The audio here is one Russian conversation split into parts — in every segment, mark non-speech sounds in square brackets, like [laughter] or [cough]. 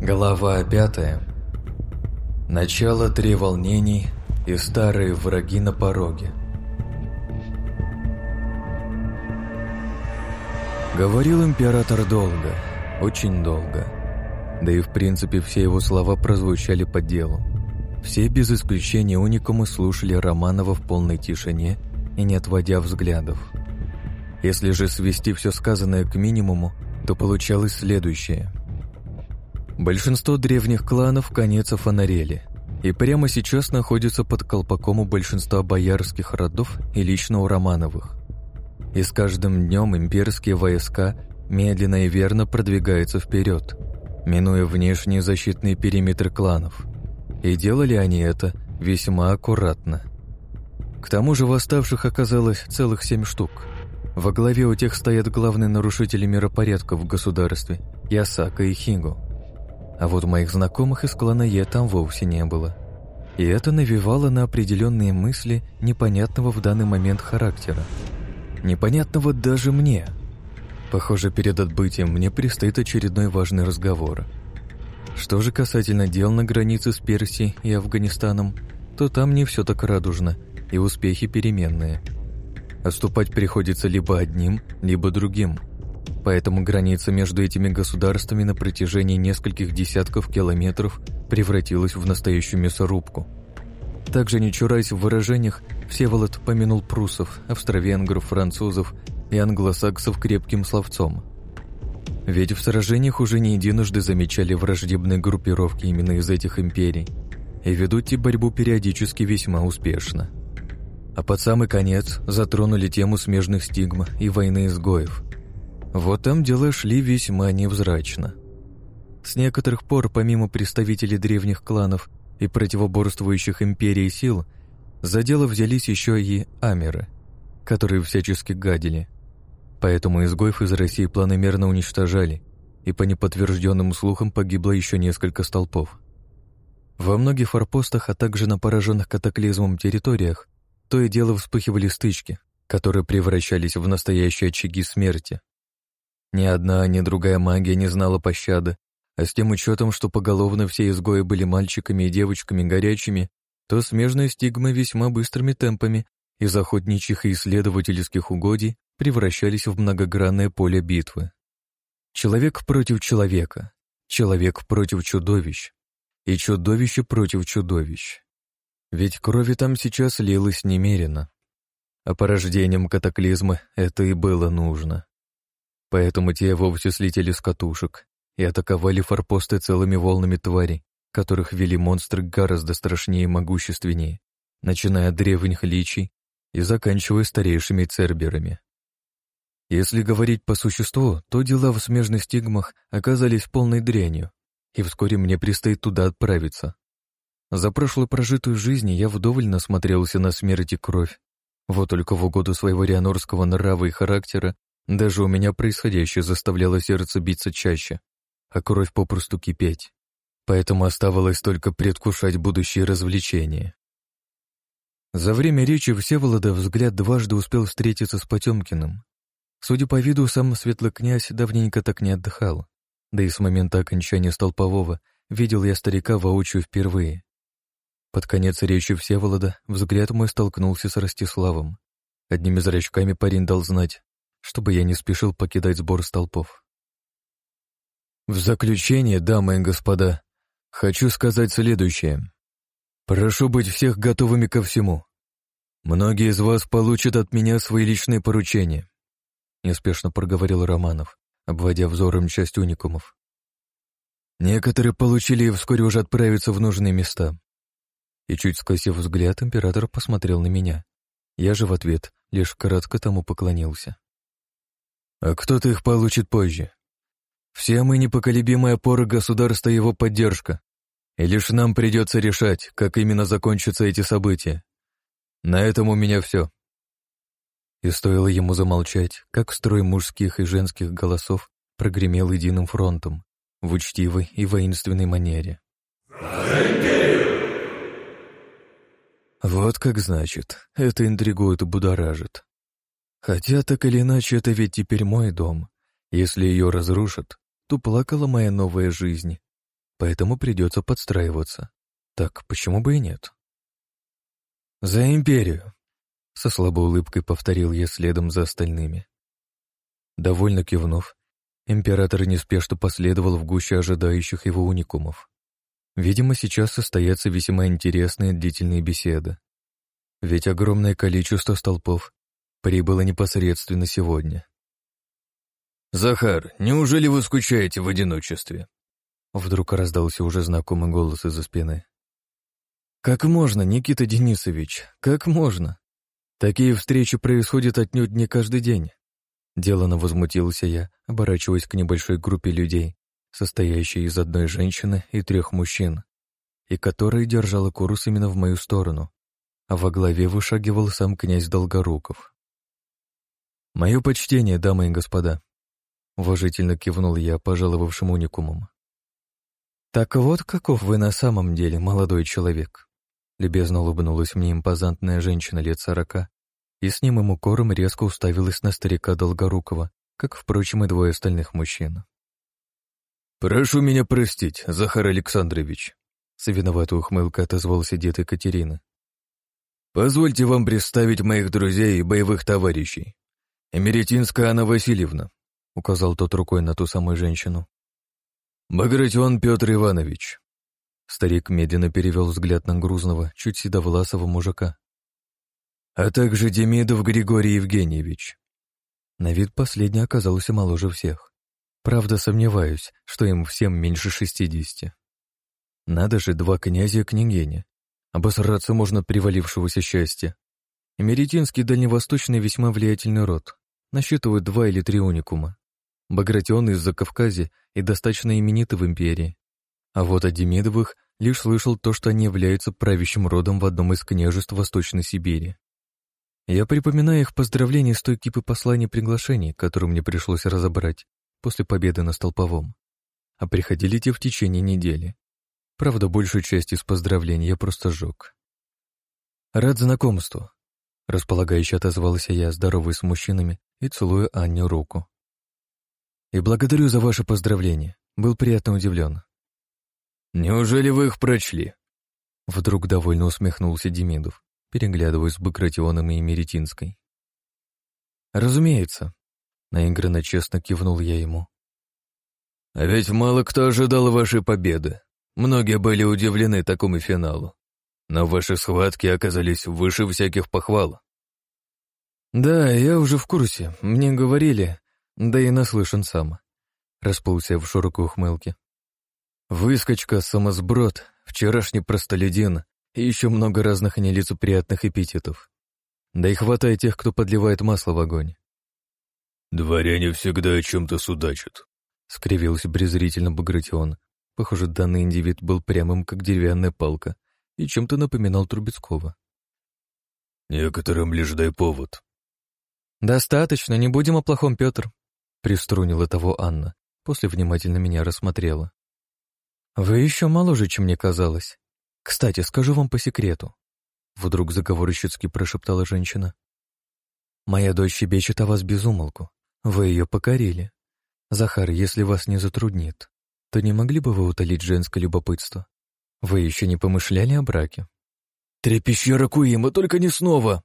Глава пятая. Начало три волнений и старые враги на пороге. Говорил император долго, очень долго. Да и в принципе все его слова прозвучали по делу. Все без исключения уникумы слушали Романова в полной тишине и не отводя взглядов. Если же свести все сказанное к минимуму, то получалось следующее. Большинство древних кланов конец офонарели и прямо сейчас находятся под колпаком у большинства боярских родов и лично у Романовых. И с каждым днем имперские войска медленно и верно продвигаются вперед, минуя внешние защитные периметры кланов. И делали они это весьма аккуратно. К тому же восставших оказалось целых семь штук. Во главе у тех стоят главные нарушители миропорядка в государстве – Ясака и Хингу. А вот моих знакомых из клана Е там вовсе не было. И это навевало на определенные мысли непонятного в данный момент характера. Непонятного даже мне. Похоже, перед отбытием мне предстоит очередной важный разговор. Что же касательно дел на границе с Персией и Афганистаном, то там не все так радужно, и успехи переменные. Отступать приходится либо одним, либо другим. Поэтому граница между этими государствами на протяжении нескольких десятков километров превратилась в настоящую мясорубку. Также не чураясь в выражениях, Всеволод помянул прусов, австро-венгров, французов и англосаксов крепким словцом. Ведь в сражениях уже не единожды замечали враждебные группировки именно из этих империй и ведут те борьбу периодически весьма успешно. А под самый конец затронули тему смежных стигм и войны изгоев. Вот там дела шли весьма невзрачно. С некоторых пор, помимо представителей древних кланов и противоборствующих империй сил, за дело взялись еще и амеры, которые всячески гадили. Поэтому изгоев из России планомерно уничтожали, и по неподтвержденным слухам погибло еще несколько столпов. Во многих форпостах, а также на пораженных катаклизмом территориях то и дело вспыхивали стычки, которые превращались в настоящие очаги смерти. Ни одна, ни другая магия не знала пощады, а с тем учетом, что поголовно все изгои были мальчиками и девочками горячими, то смежные стигмы весьма быстрыми темпами из охотничьих и исследовательских угодий превращались в многогранное поле битвы. Человек против человека, человек против чудовищ и чудовище против чудовищ. Ведь крови там сейчас лилось немерено, а порождением катаклизма это и было нужно. Поэтому те вовсе слетели с катушек и атаковали форпосты целыми волнами тварей, которых вели монстры гораздо страшнее и могущественнее, начиная от древних личий и заканчивая старейшими церберами. Если говорить по существу, то дела в смежных стигмах оказались полной дрянью, и вскоре мне предстоит туда отправиться. За прошлую прожитую жизнь я вдоволь насмотрелся на смерть и кровь. Вот только в угоду своего рианорского нрава и характера даже у меня происходящее заставляло сердце биться чаще, а кровь попросту кипеть. Поэтому оставалось только предвкушать будущие развлечения. За время речи Всеволода взгляд дважды успел встретиться с Потемкиным, Судя по виду, сам светлый князь давненько так не отдыхал. Да и с момента окончания Столпового видел я старика воочию впервые. Под конец речи Всеволода взгляд мой столкнулся с Ростиславом. Одними зрачками парень дал знать, чтобы я не спешил покидать сбор столпов. В заключение, дамы и господа, хочу сказать следующее. Прошу быть всех готовыми ко всему. Многие из вас получат от меня свои личные поручения неспешно проговорил Романов, обводя взором часть уникумов. Некоторые получили и вскоре уже отправятся в нужные места. И чуть скосив взгляд, император посмотрел на меня. Я же в ответ лишь кратко тому поклонился. А кто-то их получит позже. Все мы непоколебимая опора государства и его поддержка. И лишь нам придется решать, как именно закончатся эти события. На этом у меня все. И стоило ему замолчать, как строй мужских и женских голосов прогремел единым фронтом в учтивой и воинственной манере. Вот как значит, это интригует и будоражит. Хотя так или иначе, это ведь теперь мой дом, Если ее разрушат, то плакала моя новая жизнь. Поэтому придется подстраиваться. Так почему бы и нет? «За империю!» — со слабой улыбкой повторил я следом за остальными. Довольно кивнув, император неспешно последовал в гуще ожидающих его уникумов. Видимо, сейчас состоятся весьма интересные длительные беседы. Ведь огромное количество столпов прибыло непосредственно сегодня. «Захар, неужели вы скучаете в одиночестве?» Вдруг раздался уже знакомый голос из-за спины. «Как можно, Никита Денисович, как можно? Такие встречи происходят отнюдь не каждый день». Делано возмутился я, оборачиваясь к небольшой группе людей, состоящей из одной женщины и трех мужчин, и которая держала курс именно в мою сторону, а во главе вышагивал сам князь Долгоруков. «Мое почтение, дамы и господа», Уважительно кивнул я пожаловавшим уникумом. «Так вот, каков вы на самом деле, молодой человек!» Любезно улыбнулась мне импозантная женщина лет сорока и с немым укором резко уставилась на старика Долгорукова, как, впрочем, и двое остальных мужчин. «Прошу меня простить, Захар Александрович», — с виноватой ухмылкой отозвался дед Екатерина. «Позвольте вам представить моих друзей и боевых товарищей. Эмеретинская Анна Васильевна, указал тот рукой на ту самую женщину. «Багратион Петр Иванович». Старик медленно перевел взгляд на грузного, чуть седовласого мужика. «А также Демидов Григорий Евгеньевич». На вид последний оказался моложе всех. Правда, сомневаюсь, что им всем меньше шестидесяти. Надо же, два князя и княгиня. Обосраться можно привалившегося счастья. Эмеретинский дальневосточный весьма влиятельный род. Насчитывают два или три уникума. Багратион из Закавказья и достаточно имениты в империи. А вот о Демидовых лишь слышал то, что они являются правящим родом в одном из княжеств Восточной Сибири. Я припоминаю их поздравления с той кипы посланий приглашений, которую мне пришлось разобрать после победы на Столповом. А приходили те в течение недели. Правда, большую часть из поздравлений я просто сжег. «Рад знакомству», — располагающе отозвался я, здоровый с мужчинами и целую Анне руку. И благодарю за ваше поздравление. Был приятно удивлен. Неужели вы их прочли? Вдруг довольно усмехнулся Демидов, переглядываясь с Багратионом и Меретинской. Разумеется. Наигранно честно кивнул я ему. А ведь мало кто ожидал вашей победы. Многие были удивлены такому финалу. Но ваши схватки оказались выше всяких похвал. Да, я уже в курсе. Мне говорили, да и наслышан сам. Расплылся в широкой ухмылке. Выскочка, самосброд, вчерашний простолюдин и еще много разных нелицеприятных эпитетов. Да и хватает тех, кто подливает масло в огонь. «Дворяне всегда о чем-то судачат», — скривился презрительно Багратион. Похоже, данный индивид был прямым, как деревянная палка, и чем-то напоминал Трубецкого. «Некоторым лишь дай повод». «Достаточно, не будем о плохом, Петр», Приструнила того Анна, после внимательно меня рассмотрела. «Вы еще моложе, чем мне казалось. Кстати, скажу вам по секрету», — вдруг заговорщицки прошептала женщина. «Моя дочь щебечет о вас безумолку. Вы ее покорили. Захар, если вас не затруднит, то не могли бы вы утолить женское любопытство? Вы еще не помышляли о браке?» «Трепещи Куима, только не снова!»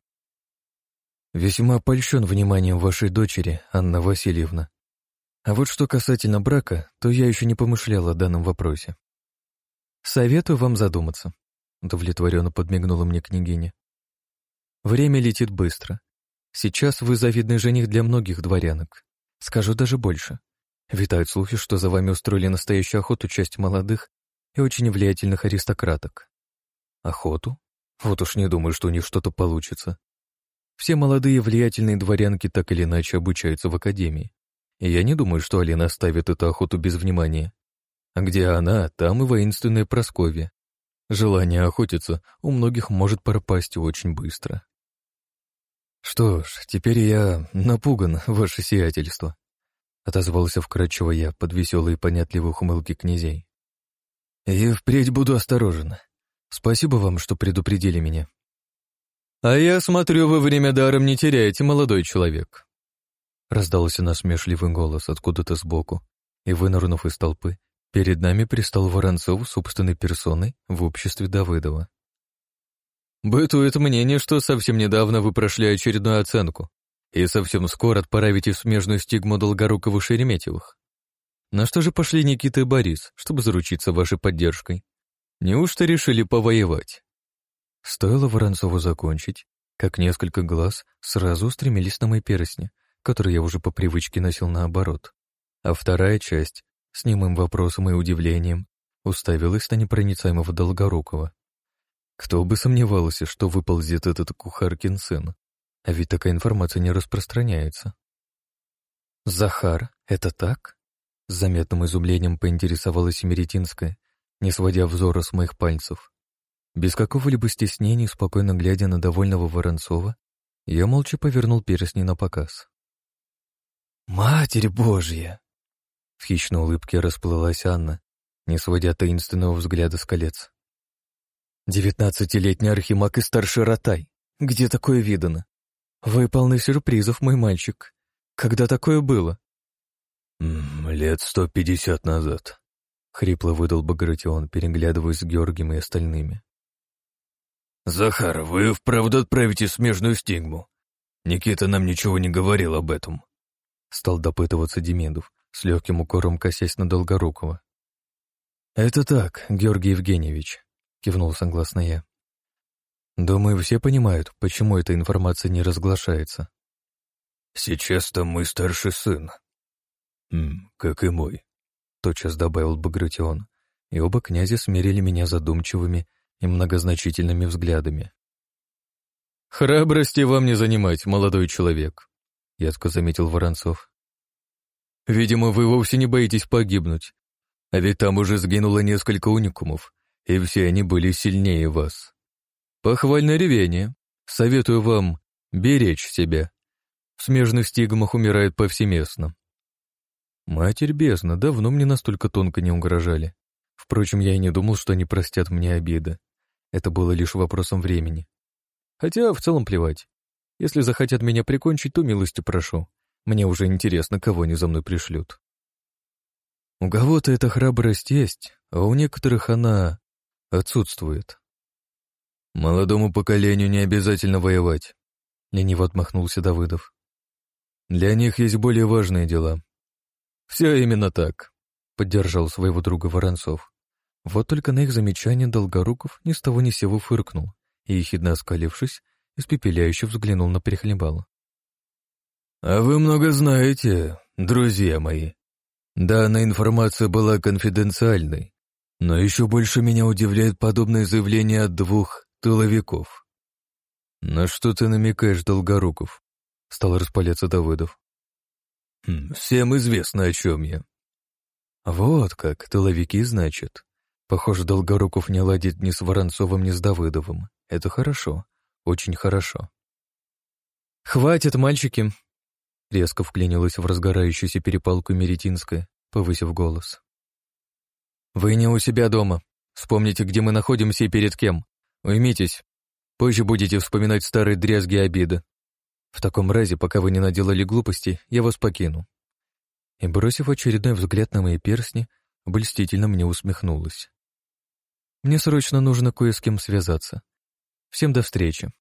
Весьма польщен вниманием вашей дочери, Анна Васильевна. А вот что касательно брака, то я еще не помышлял о данном вопросе. Советую вам задуматься, удовлетворенно подмигнула мне княгиня. Время летит быстро. Сейчас вы завидный жених для многих дворянок. Скажу даже больше. Витают слухи, что за вами устроили настоящую охоту часть молодых и очень влиятельных аристократок. Охоту? Вот уж не думаю, что у них что-то получится. Все молодые влиятельные дворянки так или иначе обучаются в академии. И я не думаю, что Алина оставит эту охоту без внимания. А где она, там и воинственная Просковья. Желание охотиться у многих может пропасть очень быстро. «Что ж, теперь я напуган, ваше сиятельство», — отозвался вкрадчиво я под веселые понятливые ухмылки князей. «И впредь буду осторожен. Спасибо вам, что предупредили меня. «А я смотрю, вы время даром не теряете, молодой человек». Раздался насмешливый голос откуда-то сбоку, и, вынырнув из толпы, перед нами пристал Воронцов собственной персоной в обществе Давыдова. «Бытует мнение, что совсем недавно вы прошли очередную оценку, и совсем скоро отправите в смежную стигму Долгоруковых-Шереметьевых. На что же пошли Никита и Борис, чтобы заручиться вашей поддержкой? Неужто решили повоевать?» Стоило Воронцову закончить, как несколько глаз сразу устремились на мои перстни, которые я уже по привычке носил наоборот. А вторая часть, с немым вопросом и удивлением, уставилась на непроницаемого Долгорукова. Кто бы сомневался, что выползет этот кухаркин сын, а ведь такая информация не распространяется. «Захар, это так?» С заметным изумлением поинтересовалась Меретинская, не сводя взора с моих пальцев. Без какого-либо стеснения, спокойно глядя на довольного Воронцова, я молча повернул перстни на показ. «Матерь Божья!» В хищной улыбке расплылась Анна, не сводя таинственного взгляда с колец. «Девятнадцатилетний архимаг и старший ротай. Где такое видано? Вы полны сюрпризов, мой мальчик. Когда такое было?» «Лет сто пятьдесят назад», — хрипло выдал Багратион, переглядываясь с Георгием и остальными. «Захар, вы вправду отправите смежную стигму? Никита нам ничего не говорил об этом», — стал допытываться Демидов, с легким укором косясь на Долгорукова. «Это так, Георгий Евгеньевич», — кивнул согласно я. «Думаю, все понимают, почему эта информация не разглашается». «Сейчас-то мой старший сын», «М, как и мой», — тотчас добавил Багратион, и оба князя смирили меня задумчивыми и многозначительными взглядами. «Храбрости вам не занимать, молодой человек», — ядко заметил Воронцов. «Видимо, вы вовсе не боитесь погибнуть, а ведь там уже сгинуло несколько уникумов, и все они были сильнее вас. Похвальное ревение. Советую вам беречь себя. В смежных стигмах умирает повсеместно. Матерь бездна, давно мне настолько тонко не угрожали. Впрочем, я и не думал, что они простят мне обиды. Это было лишь вопросом времени. Хотя в целом плевать. Если захотят меня прикончить, то милости прошу. Мне уже интересно, кого они за мной пришлют. У кого-то эта храбрость есть, а у некоторых она отсутствует. Молодому поколению не обязательно воевать, лениво отмахнулся Давыдов. Для них есть более важные дела, «Все именно так», — поддержал своего друга Воронцов. Вот только на их замечание Долгоруков ни с того ни сего фыркнул и, ехидно оскалившись, испепеляюще взглянул на перехлебала. «А вы много знаете, друзья мои. Данная информация была конфиденциальной, но еще больше меня удивляет подобное заявление от двух тыловиков». «На что ты намекаешь, Долгоруков?» — стал распаляться Давыдов. Хм, всем известно, о чем я. Вот как, тыловики, значит. Похоже, Долгоруков не ладит ни с Воронцовым, ни с Давыдовым. Это хорошо, очень хорошо. «Хватит, мальчики!» Резко вклинилась в разгорающуюся перепалку Меретинская, повысив голос. «Вы не у себя дома. Вспомните, где мы находимся и перед кем. Уймитесь. Позже будете вспоминать старые дрязги и обиды. В таком разе, пока вы не наделали глупости, я вас покину». И, бросив очередной взгляд на мои перстни, обольстительно мне усмехнулась. «Мне срочно нужно кое с кем связаться. Всем до встречи».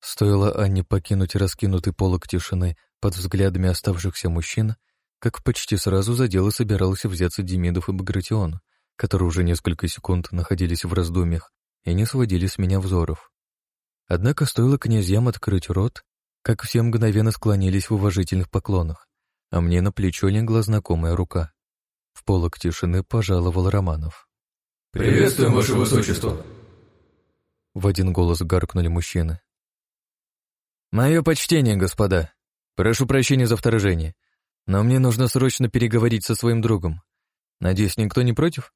Стоило Анне покинуть раскинутый полок тишины под взглядами оставшихся мужчин, как почти сразу за дело собирался взяться Демидов и Багратион, которые уже несколько секунд находились в раздумьях и не сводили с меня взоров. Однако стоило князьям открыть рот, как все мгновенно склонились в уважительных поклонах, а мне на плечо легла знакомая рука. В полок тишины пожаловал Романов. «Приветствуем, Ваше Высочество!» В один голос гаркнули мужчины. «Мое почтение, господа. Прошу прощения за вторжение, но мне нужно срочно переговорить со своим другом. Надеюсь, никто не против?»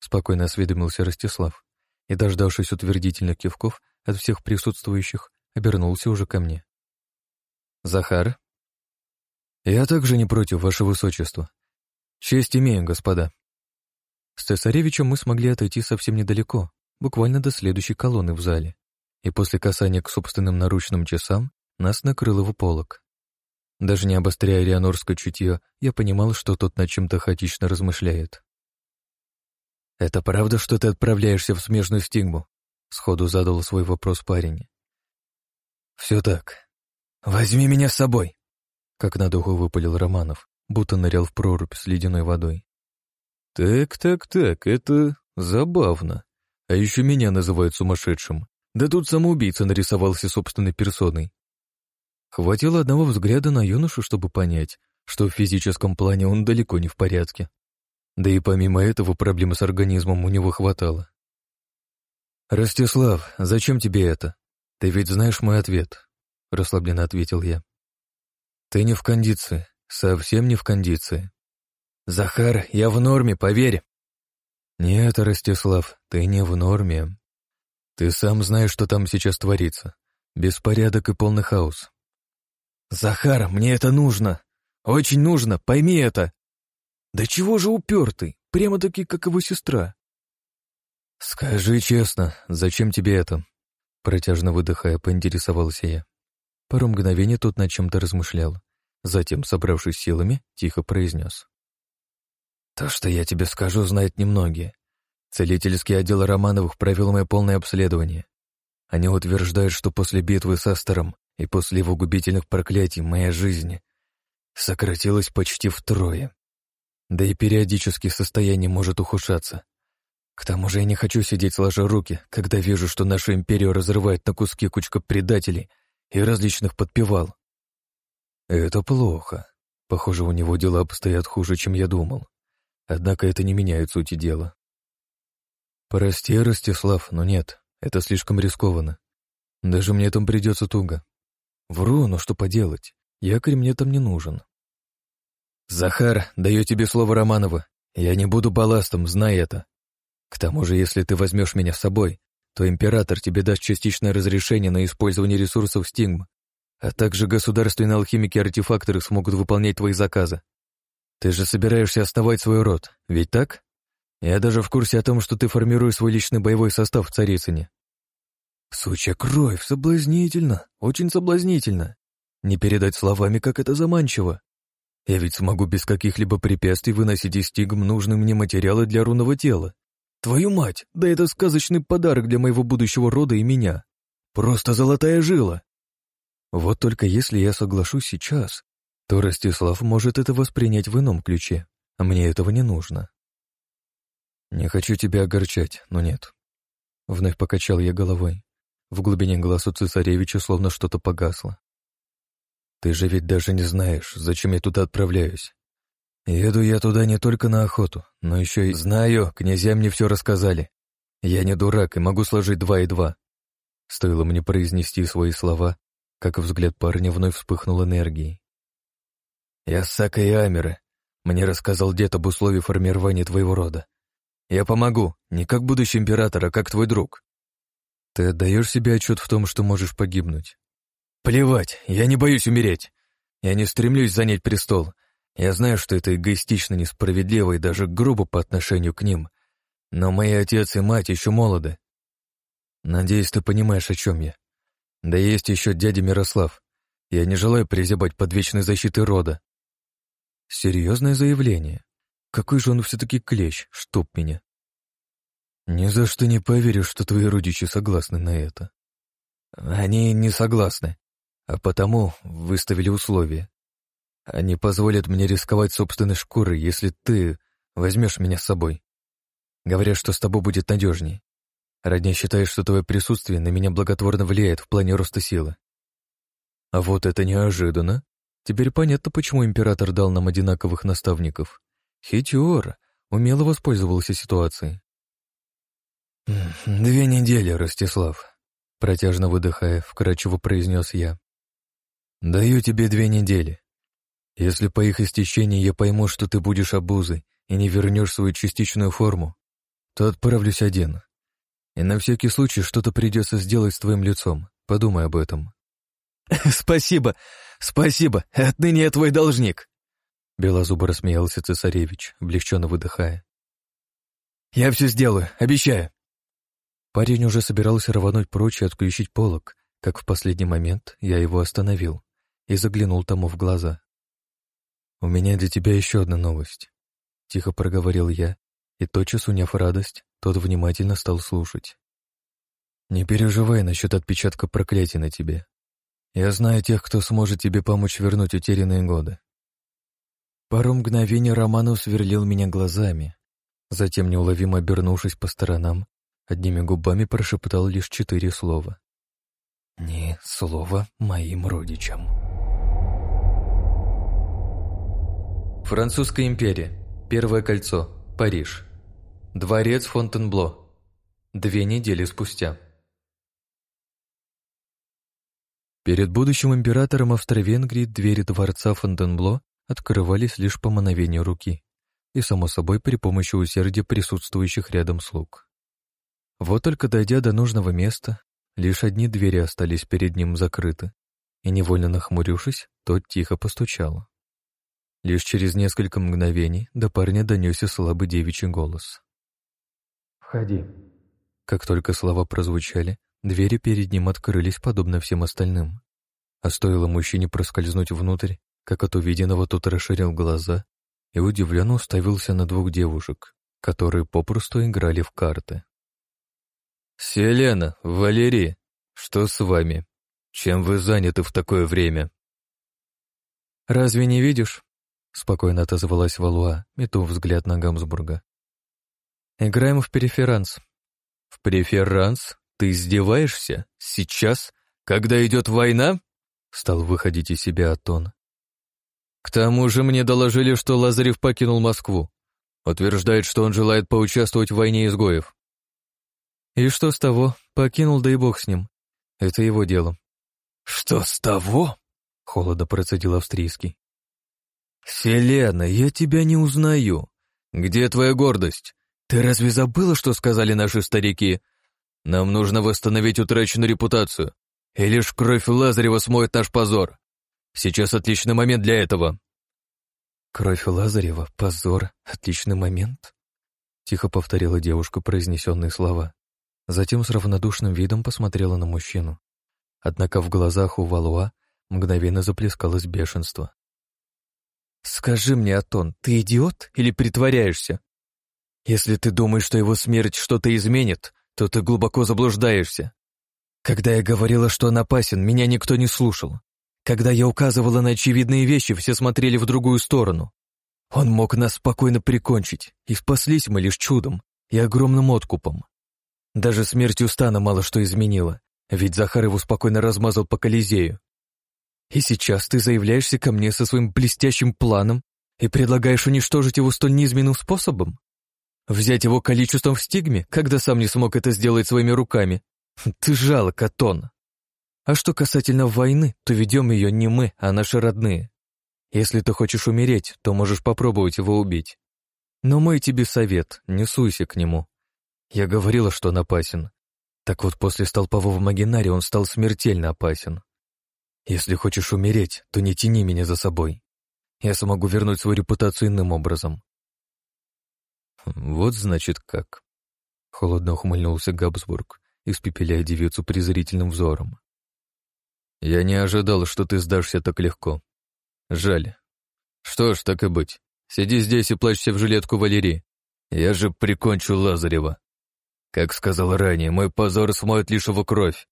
Спокойно осведомился Ростислав и, дождавшись утвердительных кивков, от всех присутствующих, обернулся уже ко мне. «Захар?» «Я также не против, ваше высочество. Честь имеем, господа». С цесаревичем мы смогли отойти совсем недалеко, буквально до следующей колонны в зале, и после касания к собственным наручным часам нас накрыл его полок. Даже не обостряя рианорское чутье, я понимал, что тот над чем-то хаотично размышляет. «Это правда, что ты отправляешься в смежную стигму?» Сходу задал свой вопрос парень. «Все так. Возьми меня с собой!» Как на духу выпалил Романов, будто нырял в прорубь с ледяной водой. «Так, так, так, это забавно. А еще меня называют сумасшедшим. Да тут самоубийца нарисовался собственной персоной. Хватило одного взгляда на юношу, чтобы понять, что в физическом плане он далеко не в порядке. Да и помимо этого проблемы с организмом у него хватало. «Ростислав, зачем тебе это? Ты ведь знаешь мой ответ», — расслабленно ответил я. «Ты не в кондиции, совсем не в кондиции. Захар, я в норме, поверь». «Нет, Ростислав, ты не в норме. Ты сам знаешь, что там сейчас творится. Беспорядок и полный хаос. «Захар, мне это нужно! Очень нужно, пойми это!» «Да чего же упертый? Прямо-таки, как его сестра!» «Скажи честно, зачем тебе это?» Протяжно выдыхая, поинтересовался я. Пару мгновений тот над чем-то размышлял. Затем, собравшись силами, тихо произнес. «То, что я тебе скажу, знают немногие. Целительский отдел Романовых провел мое полное обследование. Они утверждают, что после битвы с Астером и после его губительных проклятий моя жизнь сократилась почти втрое. Да и периодически состояние может ухудшаться. К тому же я не хочу сидеть сложа руки, когда вижу, что нашу империю разрывает на куски кучка предателей и различных подпевал. Это плохо. Похоже, у него дела обстоят хуже, чем я думал. Однако это не меняет сути дела. Прости, Ростислав, но нет, это слишком рискованно. Даже мне там придется туго. Вру, но что поделать? Якорь мне там не нужен. Захар, даю тебе слово Романова. Я не буду балластом, знай это. К тому же, если ты возьмешь меня с собой, то император тебе даст частичное разрешение на использование ресурсов Стигм, а также государственные алхимики-артефакторы смогут выполнять твои заказы. Ты же собираешься основать свой род, ведь так? Я даже в курсе о том, что ты формируешь свой личный боевой состав в Царицыне. Сучья кровь, соблазнительно, очень соблазнительно. Не передать словами, как это заманчиво. Я ведь смогу без каких-либо препятствий выносить из стигм нужные мне материалы для рунного тела. Твою мать, да это сказочный подарок для моего будущего рода и меня. Просто золотая жила. Вот только если я соглашусь сейчас, то Ростислав может это воспринять в ином ключе, а мне этого не нужно. Не хочу тебя огорчать, но нет. Вновь покачал я головой. В глубине глаз у цесаревича словно что-то погасло. «Ты же ведь даже не знаешь, зачем я туда отправляюсь. Еду я туда не только на охоту, но еще и знаю, князья мне все рассказали. Я не дурак и могу сложить два и два». Стоило мне произнести свои слова, как взгляд парня вновь вспыхнул энергией. «Я Сака и Амера. Мне рассказал дед об условии формирования твоего рода. Я помогу, не как будущий император, а как твой друг. Ты отдаешь себе отчет в том, что можешь погибнуть? Плевать, я не боюсь умереть. Я не стремлюсь занять престол. Я знаю, что это эгоистично, несправедливо и даже грубо по отношению к ним. Но мои отец и мать еще молоды. Надеюсь, ты понимаешь, о чем я. Да есть еще дядя Мирослав. Я не желаю призябать под вечной защитой рода. Серьезное заявление. Какой же он все-таки клещ, чтоб меня. «Ни за что не поверю, что твои родичи согласны на это». «Они не согласны, а потому выставили условия. Они позволят мне рисковать собственной шкурой, если ты возьмешь меня с собой. Говорят, что с тобой будет надежней. Родня считает, что твое присутствие на меня благотворно влияет в плане роста силы. А вот это неожиданно. Теперь понятно, почему император дал нам одинаковых наставников. Хитер, умело воспользовался ситуацией. «Две недели, Ростислав», — протяжно выдыхая, вкрадчиво произнес я. «Даю тебе две недели. Если по их истечении я пойму, что ты будешь обузой и не вернешь свою частичную форму, то отправлюсь один. И на всякий случай что-то придется сделать с твоим лицом. Подумай об этом». [laughs] «Спасибо, спасибо, отныне я твой должник», Белозубо рассмеялся цесаревич, облегченно выдыхая. «Я все сделаю, обещаю!» Парень уже собирался рвануть прочь и отключить полок, как в последний момент я его остановил. и заглянул тому в глаза. «У меня для тебя еще одна новость», — тихо проговорил я, и тотчас, уняв радость, тот внимательно стал слушать. «Не переживай насчет отпечатка проклятия на тебе. Я знаю тех, кто сможет тебе помочь вернуть утерянные годы». Пару мгновений Романов сверлил меня глазами, затем, неуловимо обернувшись по сторонам, одними губами прошептал лишь четыре слова. «Ни слова моим родичам». Французская империя. Первое кольцо. Париж. Дворец Фонтенбло. Две недели спустя. Перед будущим императором Австро-Венгрии двери дворца Фонтенбло открывались лишь по мановению руки и, само собой, при помощи усердия присутствующих рядом слуг. Вот только дойдя до нужного места, лишь одни двери остались перед ним закрыты, и, невольно нахмурившись, тот тихо постучал. Лишь через несколько мгновений до парня донесся слабый девичий голос. «Входи». Как только слова прозвучали, двери перед ним открылись, подобно всем остальным. А стоило мужчине проскользнуть внутрь, как от увиденного тот расширил глаза и удивленно уставился на двух девушек, которые попросту играли в карты. «Селена, Валерий, что с вами? Чем вы заняты в такое время?» «Разве не видишь?» — спокойно отозвалась Валуа, метнув взгляд на Гамсбурга. «Играем в переферанс». «В преферанс? Ты издеваешься? Сейчас? Когда идет война?» Стал выходить из себя Атон. «К тому же мне доложили, что Лазарев покинул Москву. Утверждает, что он желает поучаствовать в войне изгоев». «И что с того? Покинул, да и бог с ним. Это его дело». «Что с того?» — холодно процедил австрийский. «Селена, я тебя не узнаю. Где твоя гордость? Ты разве забыла, что сказали наши старики? Нам нужно восстановить утраченную репутацию, и лишь кровь Лазарева смоет наш позор. Сейчас отличный момент для этого». «Кровь Лазарева? Позор? Отличный момент?» Тихо повторила девушка произнесенные слова. Затем с равнодушным видом посмотрела на мужчину. Однако в глазах у Валуа мгновенно заплескалось бешенство. «Скажи мне, Атон, ты идиот или притворяешься? Если ты думаешь, что его смерть что-то изменит, то ты глубоко заблуждаешься. Когда я говорила, что он опасен, меня никто не слушал. Когда я указывала на очевидные вещи, все смотрели в другую сторону. Он мог нас спокойно прикончить, и спаслись мы лишь чудом и огромным откупом. Даже смерть Устана мало что изменила, ведь Захар его спокойно размазал по Колизею. И сейчас ты заявляешься ко мне со своим блестящим планом и предлагаешь уничтожить его столь низменным способом? Взять его количеством в стигме, когда сам не смог это сделать своими руками? Ты жалок, Атон. А что касательно войны, то ведем ее не мы, а наши родные. Если ты хочешь умереть, то можешь попробовать его убить. Но мой тебе совет, не суйся к нему. Я говорила, что он опасен. Так вот, после столпового магинария он стал смертельно опасен. Если хочешь умереть, то не тяни меня за собой. Я смогу вернуть свою репутацию иным образом. Вот значит как. Холодно ухмыльнулся Габсбург, испепеляя девицу презрительным взором. Я не ожидал, что ты сдашься так легко. Жаль. Что ж, так и быть. Сиди здесь и плачься в жилетку Валерии. Я же прикончу Лазарева. Как сказал ранее, мой позор смоет лишь его кровь.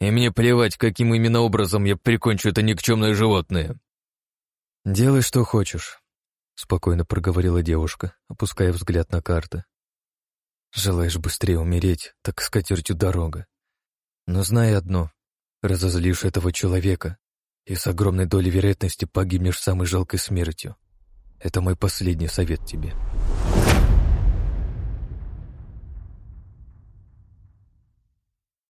И мне плевать, каким именно образом я прикончу это никчемное животное. «Делай, что хочешь», — спокойно проговорила девушка, опуская взгляд на карты. «Желаешь быстрее умереть, так с катертью дорога. Но знай одно, разозлишь этого человека, и с огромной долей вероятности погибнешь самой жалкой смертью. Это мой последний совет тебе».